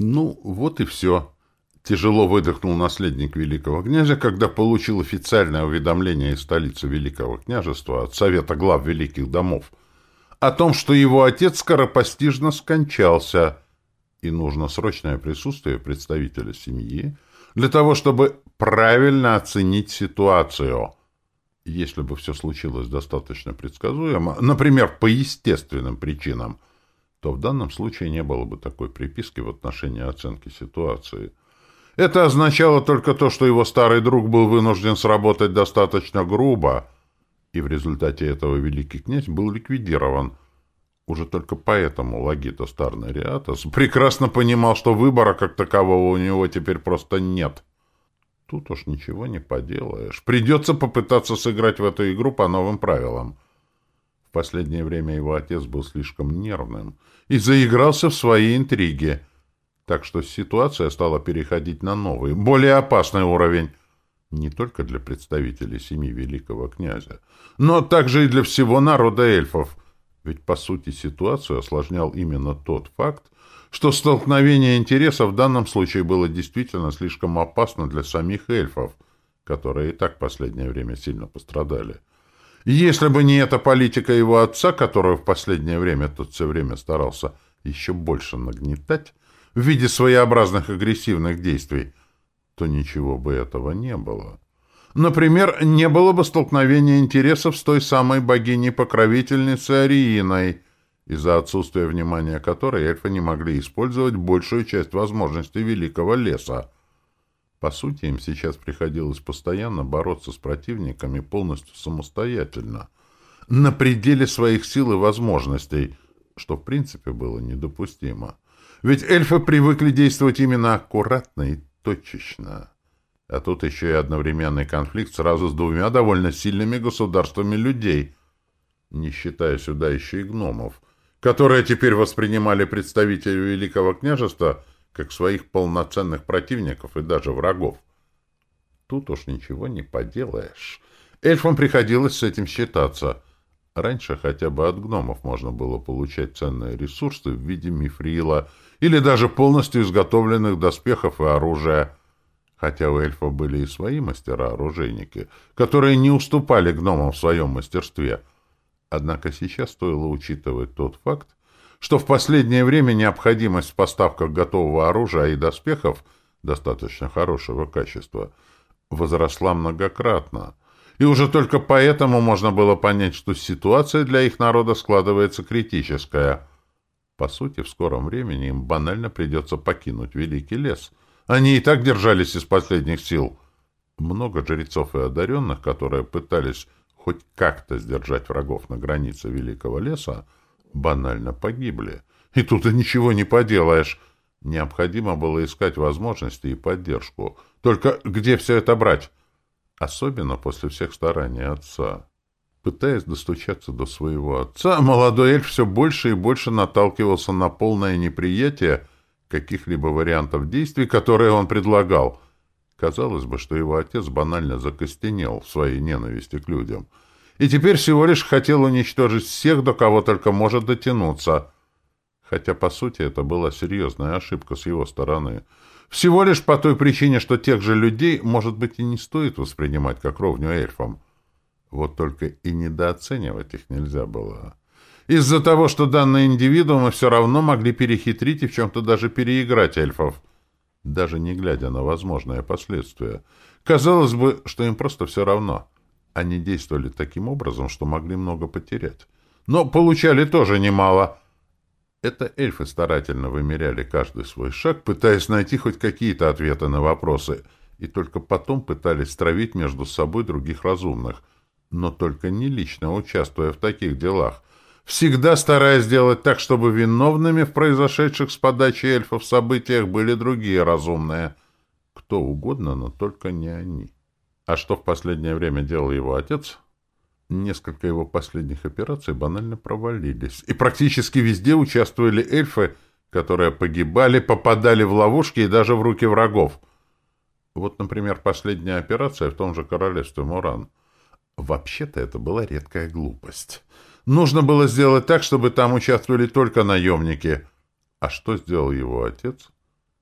Ну, вот и все. Тяжело выдохнул наследник великого княжа, когда получил официальное уведомление из столицы великого княжества от Совета глав великих домов о том, что его отец скоропостижно скончался, и нужно срочное присутствие представителя семьи для того, чтобы правильно оценить ситуацию. Если бы все случилось достаточно предсказуемо, например, по естественным причинам, то в данном случае не было бы такой приписки в отношении оценки ситуации. Это означало только то, что его старый друг был вынужден сработать достаточно грубо, и в результате этого великий князь был ликвидирован. Уже только поэтому Лагита Старнариатос прекрасно понимал, что выбора как такового у него теперь просто нет. Тут уж ничего не поделаешь. Придется попытаться сыграть в эту игру по новым правилам. В последнее время его отец был слишком нервным и заигрался в свои интриги. Так что ситуация стала переходить на новый, более опасный уровень. Не только для представителей семьи великого князя, но также и для всего народа эльфов. Ведь, по сути, ситуацию осложнял именно тот факт, что столкновение интересов в данном случае было действительно слишком опасно для самих эльфов, которые и так в последнее время сильно пострадали. Если бы не эта политика его отца, которую в последнее время тот все время старался еще больше нагнетать в виде своеобразных агрессивных действий, то ничего бы этого не было. Например, не было бы столкновения интересов с той самой богиней-покровительницей Арииной, из-за отсутствия внимания которой эльфы не могли использовать большую часть возможностей Великого Леса. По сути, им сейчас приходилось постоянно бороться с противниками полностью самостоятельно, на пределе своих сил и возможностей, что в принципе было недопустимо. Ведь эльфы привыкли действовать именно аккуратно и точечно. А тут еще и одновременный конфликт сразу с двумя довольно сильными государствами людей, не считая сюда еще и гномов, которые теперь воспринимали представителей Великого княжества как своих полноценных противников и даже врагов. Тут уж ничего не поделаешь. Эльфам приходилось с этим считаться. Раньше хотя бы от гномов можно было получать ценные ресурсы в виде мифрила или даже полностью изготовленных доспехов и оружия. Хотя у эльфов были и свои мастера-оружейники, которые не уступали гномам в своем мастерстве. Однако сейчас стоило учитывать тот факт, что в последнее время необходимость в поставках готового оружия и доспехов достаточно хорошего качества возросла многократно, и уже только поэтому можно было понять, что ситуация для их народа складывается критическая. По сути, в скором времени им банально придется покинуть Великий лес. Они и так держались из последних сил. Много жрецов и одаренных, которые пытались хоть как-то сдержать врагов на границе Великого леса, банально погибли. И тут и ничего не поделаешь. Необходимо было искать возможности и поддержку. Только где все это брать? Особенно после всех стараний отца. Пытаясь достучаться до своего отца, молодой эльф все больше и больше наталкивался на полное неприятие каких-либо вариантов действий, которые он предлагал. Казалось бы, что его отец банально закостенел в своей ненависти к людям — и теперь всего лишь хотел уничтожить всех, до кого только может дотянуться. Хотя, по сути, это была серьезная ошибка с его стороны. Всего лишь по той причине, что тех же людей, может быть, и не стоит воспринимать как ровню эльфам. Вот только и недооценивать их нельзя было. Из-за того, что данные индивидуумы все равно могли перехитрить и в чем-то даже переиграть эльфов, даже не глядя на возможные последствия. Казалось бы, что им просто все равно — они действовали таким образом, что могли много потерять. Но получали тоже немало. Это эльфы старательно вымеряли каждый свой шаг, пытаясь найти хоть какие-то ответы на вопросы, и только потом пытались стравить между собой других разумных, но только не лично участвуя в таких делах, всегда стараясь сделать так, чтобы виновными в произошедших с подачи эльфов событиях были другие разумные. Кто угодно, но только не они. А что в последнее время делал его отец? Несколько его последних операций банально провалились. И практически везде участвовали эльфы, которые погибали, попадали в ловушки и даже в руки врагов. Вот, например, последняя операция в том же королевстве Муран. Вообще-то это была редкая глупость. Нужно было сделать так, чтобы там участвовали только наемники. А что сделал его отец?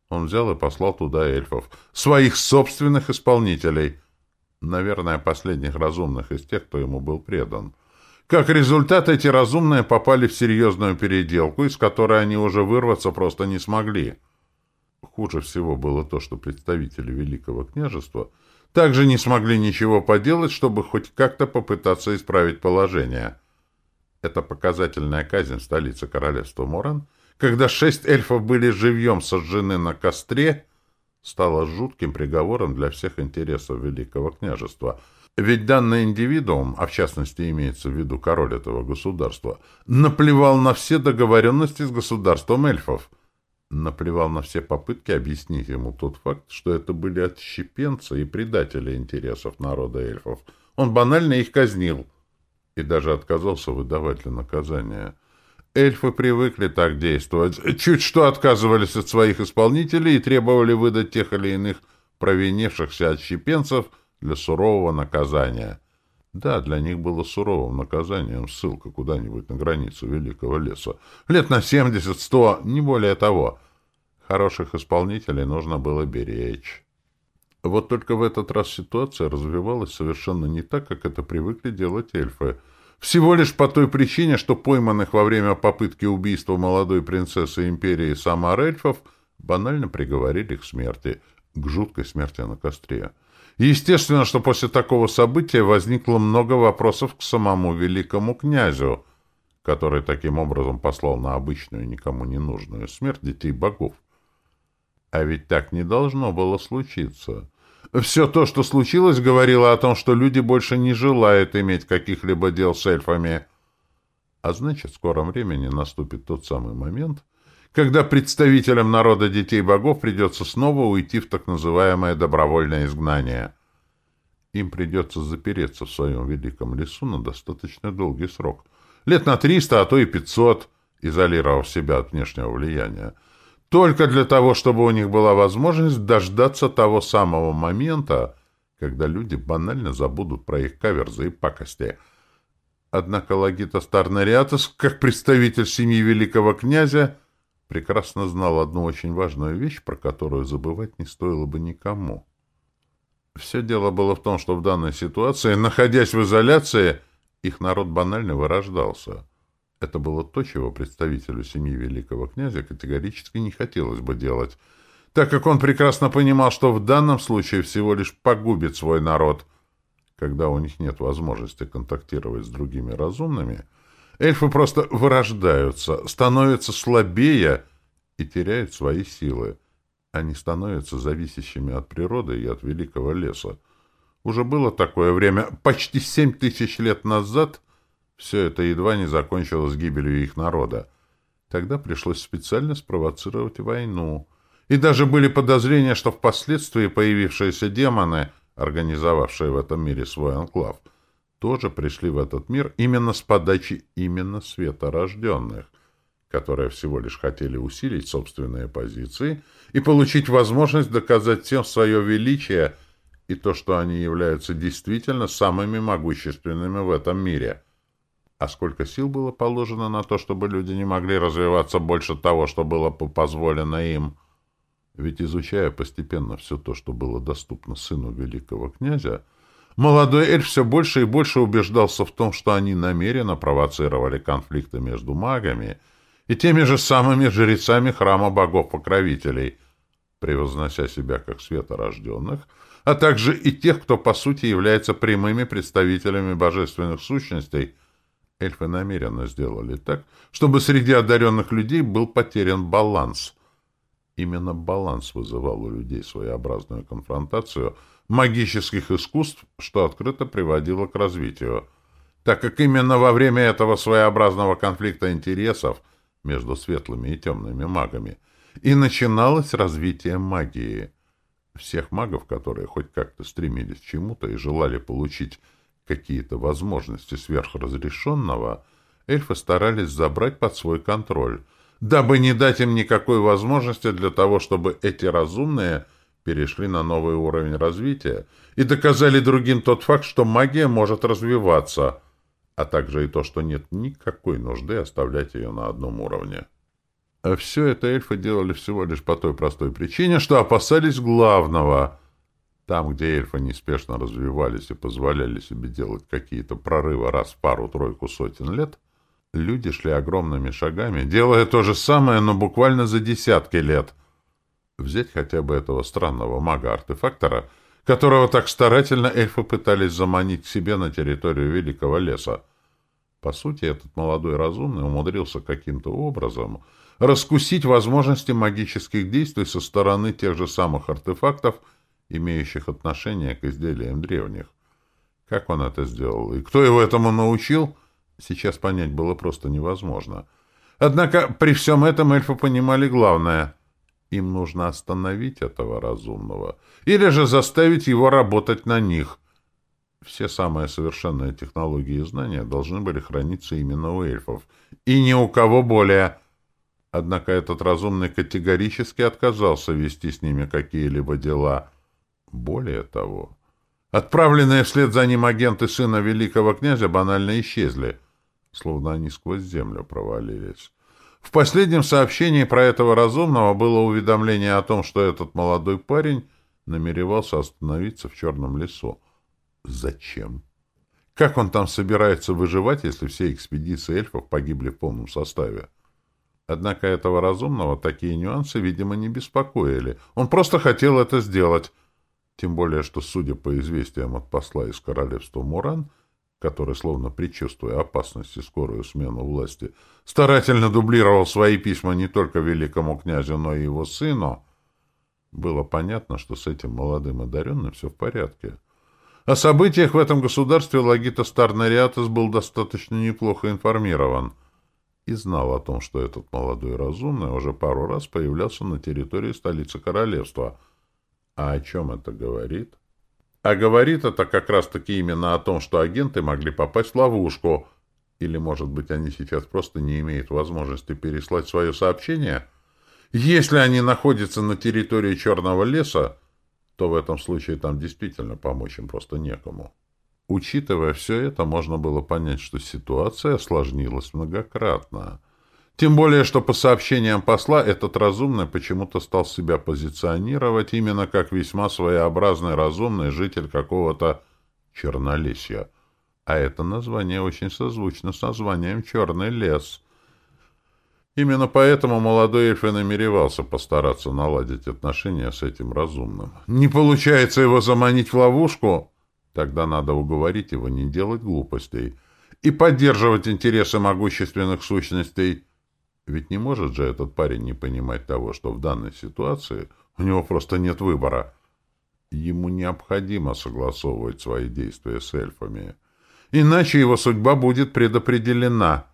Он взял и послал туда эльфов. Своих собственных исполнителей. Наверное, последних разумных из тех, кто ему был предан. Как результат, эти разумные попали в серьезную переделку, из которой они уже вырваться просто не смогли. Хуже всего было то, что представители Великого княжества также не смогли ничего поделать, чтобы хоть как-то попытаться исправить положение. Это показательная казнь в столице королевства Моран, когда шесть эльфов были живьем сожжены на костре, стала жутким приговором для всех интересов Великого княжества. Ведь данный индивидуум, а в частности имеется в виду король этого государства, наплевал на все договоренности с государством эльфов — наплевал на все попытки объяснить ему тот факт, что это были отщепенцы и предатели интересов народа эльфов. Он банально их казнил и даже отказался выдавать для наказания. Эльфы привыкли так действовать, чуть что отказывались от своих исполнителей и требовали выдать тех или иных провинившихся отщепенцев для сурового наказания. Да, для них было суровым наказанием ссылка куда-нибудь на границу Великого леса. Лет на семьдесят-сто, не более того. Хороших исполнителей нужно было беречь. Вот только в этот раз ситуация развивалась совершенно не так, как это привыкли делать эльфы. Всего лишь по той причине, что пойманных во время попытки убийства молодой принцессы империи Самар эльфов банально приговорили к смерти, к жуткой смерти на костре. Естественно, что после такого события возникло много вопросов к самому великому князю, который таким образом послал на обычную, никому не нужную смерть детей богов. А ведь так не должно было случиться. Все то, что случилось, говорило о том, что люди больше не желают иметь каких-либо дел с эльфами. А значит, в скором времени наступит тот самый момент, когда представителям народа детей богов придется снова уйти в так называемое добровольное изгнание. Им придется запереться в своем великом лесу на достаточно долгий срок. Лет на триста, а то и пятьсот, изолировав себя от внешнего влияния. Только для того, чтобы у них была возможность дождаться того самого момента, когда люди банально забудут про их каверзы и пакости. Однако Лагита Старнариатос, как представитель семьи великого князя, прекрасно знал одну очень важную вещь, про которую забывать не стоило бы никому. Все дело было в том, что в данной ситуации, находясь в изоляции, их народ банально вырождался. Это было то, чего представителю семьи великого князя категорически не хотелось бы делать, так как он прекрасно понимал, что в данном случае всего лишь погубит свой народ. Когда у них нет возможности контактировать с другими разумными — Эльфы просто вырождаются, становятся слабее и теряют свои силы. Они становятся зависящими от природы и от великого леса. Уже было такое время, почти семь тысяч лет назад все это едва не закончилось гибелью их народа. Тогда пришлось специально спровоцировать войну. И даже были подозрения, что впоследствии появившиеся демоны, организовавшие в этом мире свой анклав, — тоже пришли в этот мир именно с подачи именно светорожденных, которые всего лишь хотели усилить собственные позиции и получить возможность доказать всем свое величие и то, что они являются действительно самыми могущественными в этом мире. А сколько сил было положено на то, чтобы люди не могли развиваться больше того, что было позволено им? Ведь изучая постепенно все то, что было доступно сыну великого князя, Молодой эльф все больше и больше убеждался в том, что они намеренно провоцировали конфликты между магами и теми же самыми жрецами храма богов-покровителей, превознося себя как светорожденных, а также и тех, кто по сути является прямыми представителями божественных сущностей. Эльфы намеренно сделали так, чтобы среди одаренных людей был потерян баланс. Именно баланс вызывал у людей своеобразную конфронтацию — магических искусств, что открыто приводило к развитию, так как именно во время этого своеобразного конфликта интересов между светлыми и темными магами и начиналось развитие магии. Всех магов, которые хоть как-то стремились к чему-то и желали получить какие-то возможности сверхразрешенного, эльфы старались забрать под свой контроль, дабы не дать им никакой возможности для того, чтобы эти разумные – перешли на новый уровень развития и доказали другим тот факт, что магия может развиваться, а также и то, что нет никакой нужды оставлять ее на одном уровне. А все это эльфы делали всего лишь по той простой причине, что опасались главного. Там, где эльфы неспешно развивались и позволяли себе делать какие-то прорывы раз в пару-тройку сотен лет, люди шли огромными шагами, делая то же самое, но буквально за десятки лет. Взять хотя бы этого странного мага-артефактора, которого так старательно эльфы пытались заманить к себе на территорию Великого леса. По сути, этот молодой разумный умудрился каким-то образом раскусить возможности магических действий со стороны тех же самых артефактов, имеющих отношение к изделиям древних. Как он это сделал и кто его этому научил, сейчас понять было просто невозможно. Однако при всем этом эльфы понимали главное — им нужно остановить этого разумного или же заставить его работать на них. Все самые совершенные технологии и знания должны были храниться именно у эльфов, и ни у кого более. Однако этот разумный категорически отказался вести с ними какие-либо дела. Более того, отправленные вслед за ним агенты сына великого князя банально исчезли, словно они сквозь землю провалились. В последнем сообщении про этого разумного было уведомление о том, что этот молодой парень намеревался остановиться в черном лесу. Зачем? Как он там собирается выживать, если все экспедиции эльфов погибли в полном составе? Однако этого разумного такие нюансы, видимо, не беспокоили. Он просто хотел это сделать. Тем более, что, судя по известиям от посла из королевства Муран, который, словно предчувствуя опасность и скорую смену власти, старательно дублировал свои письма не только великому князю, но и его сыну, было понятно, что с этим молодым одаренным все в порядке. О событиях в этом государстве Лагита Старнариатос был достаточно неплохо информирован и знал о том, что этот молодой разумный уже пару раз появлялся на территории столицы королевства. А о чем это говорит? — а говорит это как раз-таки именно о том, что агенты могли попасть в ловушку. Или, может быть, они сейчас просто не имеют возможности переслать свое сообщение? Если они находятся на территории Черного леса, то в этом случае там действительно помочь им просто некому. Учитывая все это, можно было понять, что ситуация осложнилась многократно. Тем более, что по сообщениям посла этот разумный почему-то стал себя позиционировать именно как весьма своеобразный разумный житель какого-то Чернолесья. А это название очень созвучно с названием «Черный лес». Именно поэтому молодой эльф и намеревался постараться наладить отношения с этим разумным. Не получается его заманить в ловушку? Тогда надо уговорить его не делать глупостей и поддерживать интересы могущественных сущностей – ведь не может же этот парень не понимать того, что в данной ситуации у него просто нет выбора. Ему необходимо согласовывать свои действия с эльфами. Иначе его судьба будет предопределена.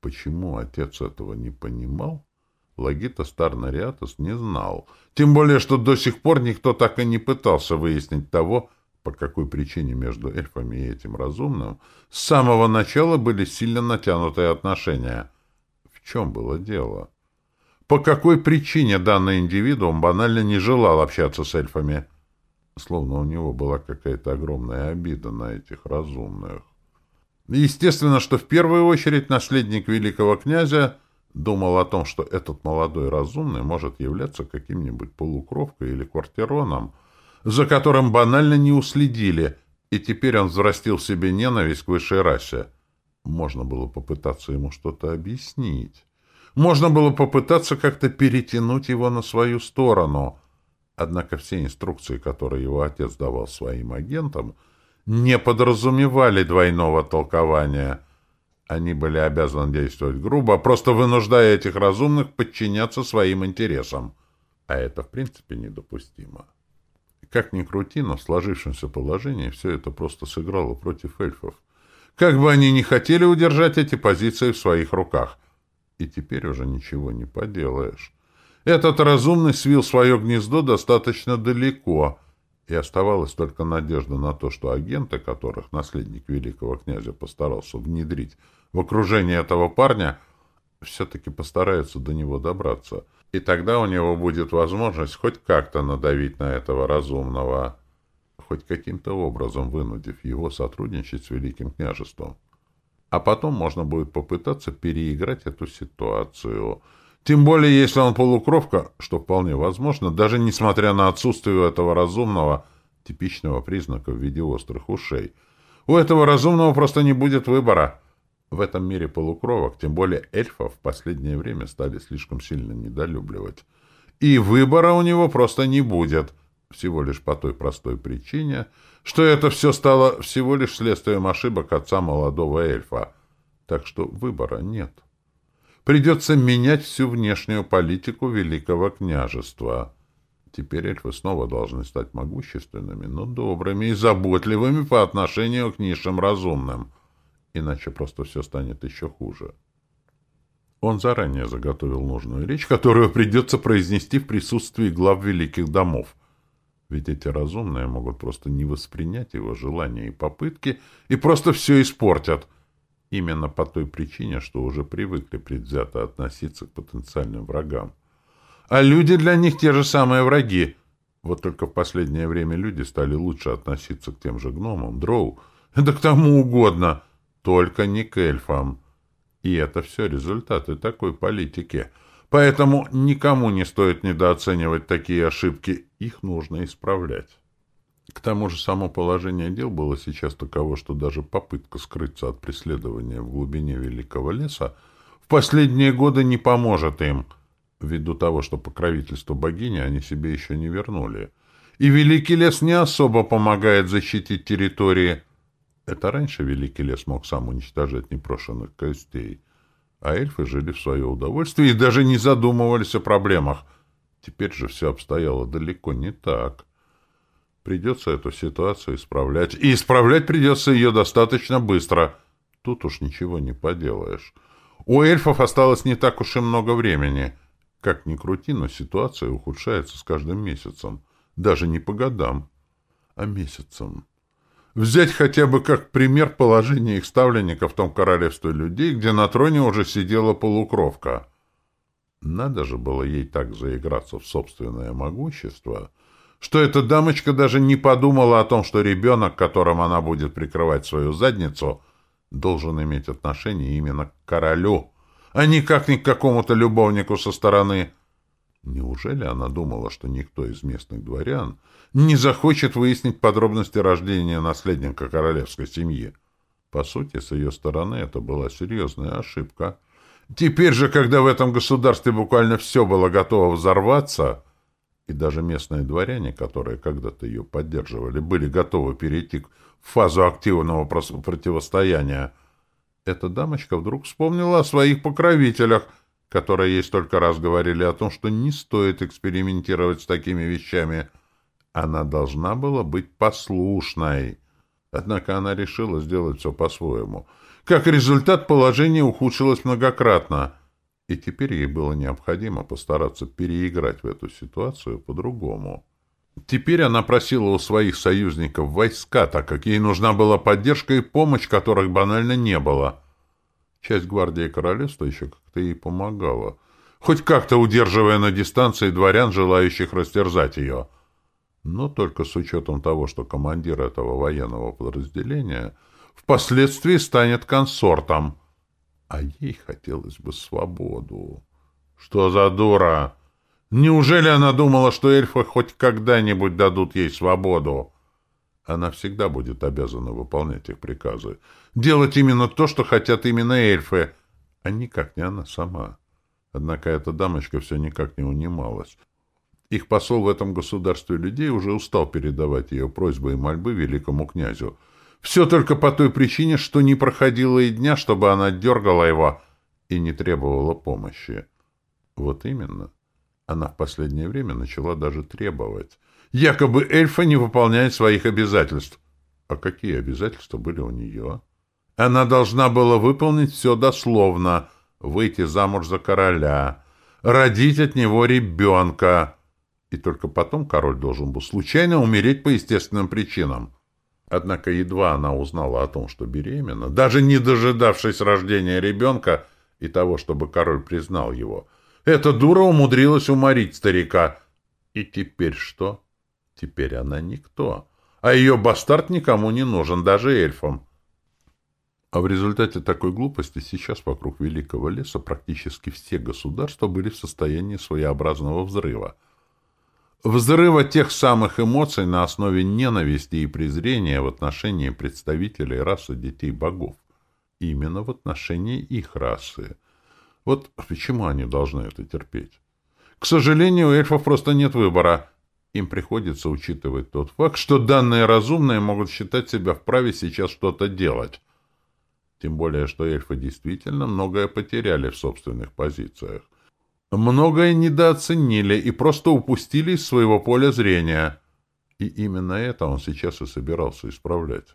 Почему отец этого не понимал? Лагита Старнариатос не знал. Тем более, что до сих пор никто так и не пытался выяснить того, по какой причине между эльфами и этим разумным с самого начала были сильно натянутые отношения — чем было дело? По какой причине данный индивидуум банально не желал общаться с эльфами? Словно у него была какая-то огромная обида на этих разумных. Естественно, что в первую очередь наследник великого князя думал о том, что этот молодой разумный может являться каким-нибудь полукровкой или квартироном, за которым банально не уследили, и теперь он взрастил в себе ненависть к высшей расе. Можно было попытаться ему что-то объяснить. Можно было попытаться как-то перетянуть его на свою сторону. Однако все инструкции, которые его отец давал своим агентам, не подразумевали двойного толкования. Они были обязаны действовать грубо, просто вынуждая этих разумных подчиняться своим интересам. А это, в принципе, недопустимо. Как ни крути, но в сложившемся положении все это просто сыграло против эльфов. Как бы они ни хотели удержать эти позиции в своих руках. И теперь уже ничего не поделаешь. Этот разумный свил свое гнездо достаточно далеко, и оставалась только надежда на то, что агенты, которых наследник великого князя постарался внедрить в окружение этого парня, все-таки постараются до него добраться. И тогда у него будет возможность хоть как-то надавить на этого разумного хоть каким-то образом вынудив его сотрудничать с Великим княжеством. А потом можно будет попытаться переиграть эту ситуацию. Тем более, если он полукровка, что вполне возможно, даже несмотря на отсутствие этого разумного, типичного признака в виде острых ушей. У этого разумного просто не будет выбора. В этом мире полукровок, тем более эльфов, в последнее время стали слишком сильно недолюбливать. И выбора у него просто не будет, всего лишь по той простой причине, что это все стало всего лишь следствием ошибок отца молодого эльфа. Так что выбора нет. Придется менять всю внешнюю политику Великого княжества. Теперь эльфы снова должны стать могущественными, но добрыми и заботливыми по отношению к низшим разумным. Иначе просто все станет еще хуже. Он заранее заготовил нужную речь, которую придется произнести в присутствии глав великих домов. Ведь эти разумные могут просто не воспринять его желания и попытки и просто все испортят — Именно по той причине, что уже привыкли предвзято относиться к потенциальным врагам. А люди для них те же самые враги. Вот только в последнее время люди стали лучше относиться к тем же гномам, дроу, да к тому угодно, только не к эльфам. И это все результаты такой политики. Поэтому никому не стоит недооценивать такие ошибки, их нужно исправлять. К тому же само положение дел было сейчас таково, что даже попытка скрыться от преследования в глубине великого леса в последние годы не поможет им, ввиду того, что покровительство богини они себе еще не вернули. И великий лес не особо помогает защитить территории. Это раньше великий лес мог сам уничтожать непрошенных костей, а эльфы жили в свое удовольствие и даже не задумывались о проблемах. Теперь же все обстояло далеко не так. Придется эту ситуацию исправлять. И исправлять придется ее достаточно быстро. Тут уж ничего не поделаешь. У эльфов осталось не так уж и много времени. Как ни крути, но ситуация ухудшается с каждым месяцем. Даже не по годам, а месяцам. Взять хотя бы как пример положение их ставленника в том королевстве людей, где на троне уже сидела полукровка. Надо же было ей так заиграться в собственное могущество — что эта дамочка даже не подумала о том, что ребенок, которым она будет прикрывать свою задницу, должен иметь отношение именно к королю, а никак не к какому-то любовнику со стороны. Неужели она думала, что никто из местных дворян не захочет выяснить подробности рождения наследника королевской семьи? По сути, с ее стороны это была серьезная ошибка. Теперь же, когда в этом государстве буквально все было готово взорваться, и даже местные дворяне, которые когда-то ее поддерживали, были готовы перейти в фазу активного противостояния. Эта дамочка вдруг вспомнила о своих покровителях, которые ей столько раз говорили о том, что не стоит экспериментировать с такими вещами. Она должна была быть послушной. Однако она решила сделать все по-своему. Как результат, положение ухудшилось многократно — и теперь ей было необходимо постараться переиграть в эту ситуацию по-другому. Теперь она просила у своих союзников войска, так как ей нужна была поддержка и помощь, которых банально не было. Часть гвардии королевства еще как-то ей помогала, хоть как-то удерживая на дистанции дворян, желающих растерзать ее. Но только с учетом того, что командир этого военного подразделения впоследствии станет консортом — а ей хотелось бы свободу. Что за дура? Неужели она думала, что эльфы хоть когда-нибудь дадут ей свободу? Она всегда будет обязана выполнять их приказы. Делать именно то, что хотят именно эльфы, а никак не она сама. Однако эта дамочка все никак не унималась. Их посол в этом государстве людей уже устал передавать ее просьбы и мольбы великому князю — все только по той причине, что не проходило и дня, чтобы она дергала его и не требовала помощи. Вот именно. Она в последнее время начала даже требовать. Якобы эльфа не выполняет своих обязательств. А какие обязательства были у нее? Она должна была выполнить все дословно. Выйти замуж за короля. Родить от него ребенка. И только потом король должен был случайно умереть по естественным причинам. Однако едва она узнала о том, что беременна, даже не дожидавшись рождения ребенка и того, чтобы король признал его, эта дура умудрилась уморить старика. И теперь что? Теперь она никто. А ее бастард никому не нужен, даже эльфам. А в результате такой глупости сейчас вокруг Великого леса практически все государства были в состоянии своеобразного взрыва. Взрыва тех самых эмоций на основе ненависти и презрения в отношении представителей расы детей богов. Именно в отношении их расы. Вот почему они должны это терпеть? К сожалению, у эльфов просто нет выбора. Им приходится учитывать тот факт, что данные разумные могут считать себя вправе сейчас что-то делать. Тем более, что эльфы действительно многое потеряли в собственных позициях. Многое недооценили и просто упустили из своего поля зрения. И именно это он сейчас и собирался исправлять.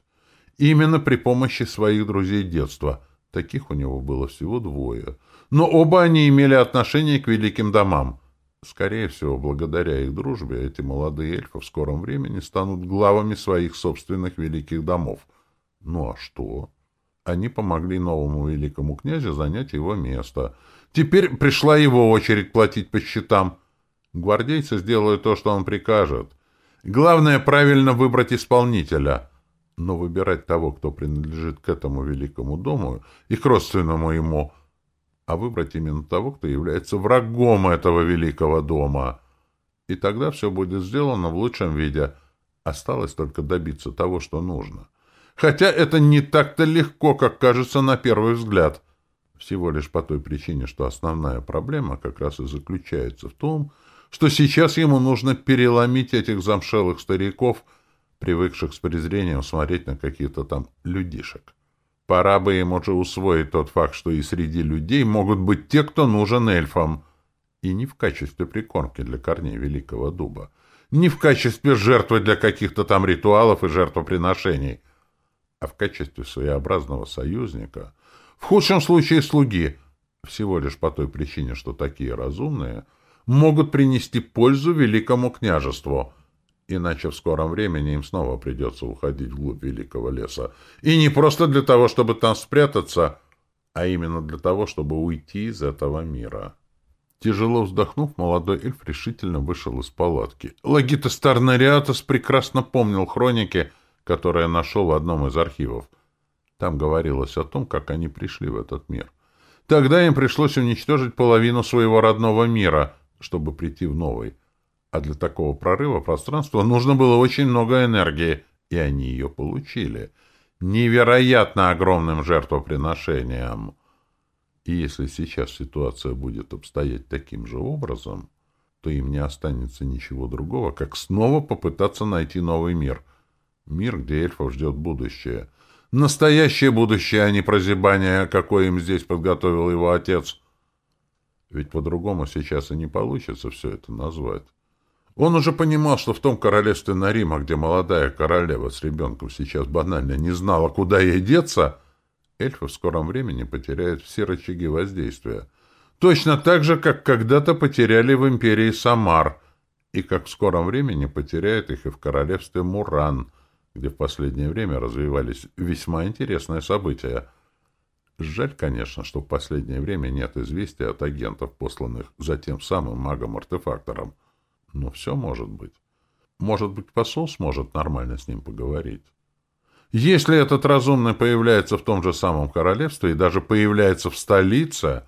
Именно при помощи своих друзей детства. Таких у него было всего двое. Но оба они имели отношение к великим домам. Скорее всего, благодаря их дружбе, эти молодые эльфы в скором времени станут главами своих собственных великих домов. Ну а что? Они помогли новому великому князю занять его место. Теперь пришла его очередь платить по счетам. Гвардейцы сделают то, что он прикажет. Главное — правильно выбрать исполнителя. Но выбирать того, кто принадлежит к этому великому дому и к родственному ему — а выбрать именно того, кто является врагом этого великого дома. И тогда все будет сделано в лучшем виде. Осталось только добиться того, что нужно. Хотя это не так-то легко, как кажется на первый взгляд. Всего лишь по той причине, что основная проблема как раз и заключается в том, что сейчас ему нужно переломить этих замшелых стариков, привыкших с презрением смотреть на каких-то там людишек. Пора бы им уже усвоить тот факт, что и среди людей могут быть те, кто нужен эльфам. И не в качестве прикормки для корней великого дуба, не в качестве жертвы для каких-то там ритуалов и жертвоприношений, а в качестве своеобразного союзника, в худшем случае слуги, всего лишь по той причине, что такие разумные могут принести пользу великому княжеству — иначе в скором времени им снова придется уходить вглубь великого леса. И не просто для того, чтобы там спрятаться, а именно для того, чтобы уйти из этого мира. Тяжело вздохнув, молодой эльф решительно вышел из палатки. Лагита Старнариатос прекрасно помнил хроники, которые нашел в одном из архивов. Там говорилось о том, как они пришли в этот мир. Тогда им пришлось уничтожить половину своего родного мира, чтобы прийти в новый. А для такого прорыва пространства нужно было очень много энергии, и они ее получили. Невероятно огромным жертвоприношением. И если сейчас ситуация будет обстоять таким же образом, то им не останется ничего другого, как снова попытаться найти новый мир. Мир, где эльфов ждет будущее. Настоящее будущее, а не прозябание, какое им здесь подготовил его отец. Ведь по-другому сейчас и не получится все это назвать. Он уже понимал, что в том королевстве Нарима, где молодая королева с ребенком сейчас банально не знала, куда ей деться, эльфы в скором времени потеряют все рычаги воздействия. Точно так же, как когда-то потеряли в империи Самар, и как в скором времени потеряют их и в королевстве Муран, где в последнее время развивались весьма интересные события. Жаль, конечно, что в последнее время нет известия от агентов, посланных за тем самым магом-артефактором. Но все может быть. Может быть, посол сможет нормально с ним поговорить. Если этот разумный появляется в том же самом королевстве и даже появляется в столице,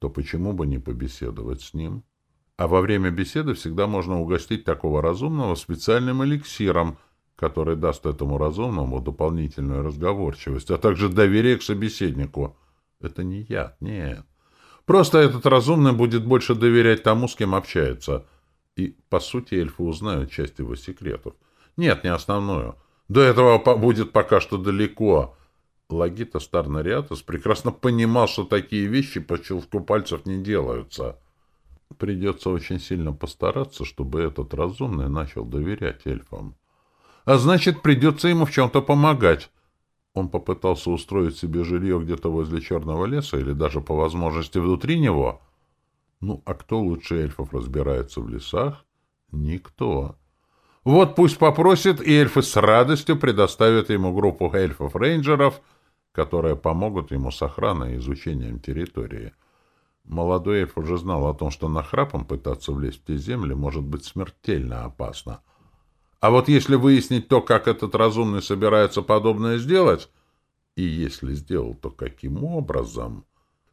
то почему бы не побеседовать с ним? А во время беседы всегда можно угостить такого разумного специальным эликсиром, который даст этому разумному дополнительную разговорчивость, а также доверие к собеседнику. Это не яд, нет. Просто этот разумный будет больше доверять тому, с кем общается — и, по сути, эльфы узнают часть его секретов. Нет, не основную. До этого будет пока что далеко. Лагита Старнариатос прекрасно понимал, что такие вещи по щелчку пальцев не делаются. Придется очень сильно постараться, чтобы этот разумный начал доверять эльфам. А значит, придется ему в чем-то помогать. Он попытался устроить себе жилье где-то возле Черного леса или даже по возможности внутри него — ну, а кто лучше эльфов разбирается в лесах? Никто. Вот пусть попросит, и эльфы с радостью предоставят ему группу эльфов-рейнджеров, которые помогут ему с охраной и изучением территории. Молодой эльф уже знал о том, что нахрапом пытаться влезть в те земли может быть смертельно опасно. А вот если выяснить то, как этот разумный собирается подобное сделать, И если сделал, то каким образом?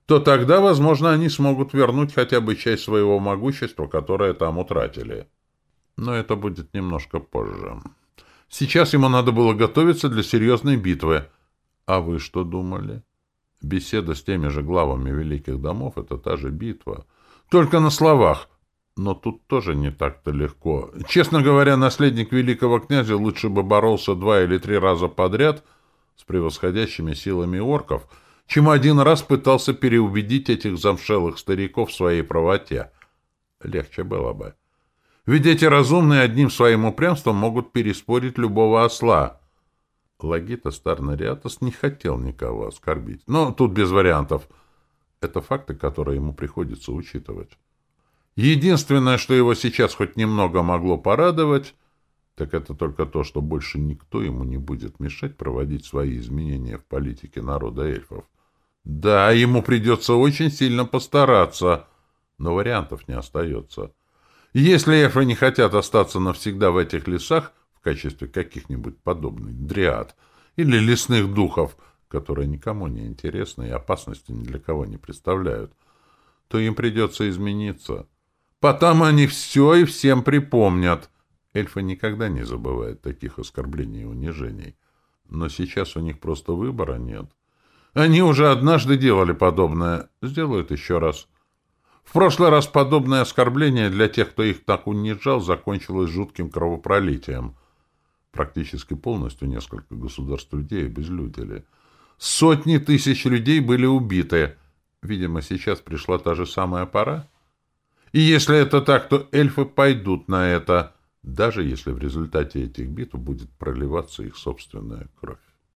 То тогда, возможно, они смогут вернуть хотя бы часть своего могущества, которое там утратили. Но это будет немножко позже. Сейчас ему надо было готовиться для серьезной битвы. А вы что думали? Беседа с теми же главами великих домов — это та же битва. Только на словах. Но тут тоже не так-то легко. Честно говоря, наследник великого князя лучше бы боролся два или три раза подряд с превосходящими силами орков, чем один раз пытался переубедить этих замшелых стариков в своей правоте. Легче было бы. Ведь эти разумные одним своим упрямством могут переспорить любого осла. Лагита Старнариатос не хотел никого оскорбить. Но тут без вариантов. Это факты, которые ему приходится учитывать. Единственное, что его сейчас хоть немного могло порадовать, так это только то, что больше никто ему не будет мешать проводить свои изменения в политике народа эльфов. Да, ему придется очень сильно постараться, но вариантов не остается. Если эльфы не хотят остаться навсегда в этих лесах в качестве каких-нибудь подобных дриад или лесных духов, которые никому не интересны и опасности ни для кого не представляют, то им придется измениться. Потом они все и всем припомнят. Эльфы никогда не забывают таких оскорблений и унижений. Но сейчас у них просто выбора нет. Они уже однажды делали подобное, сделают еще раз. В прошлый раз подобное оскорбление для тех, кто их так унижал, закончилось жутким кровопролитием. Практически полностью несколько государств людей обезлюдили. Сотни тысяч людей были убиты. Видимо, сейчас пришла та же самая пора. И если это так, то эльфы пойдут на это, даже если в результате этих битв будет проливаться их собственная кровь.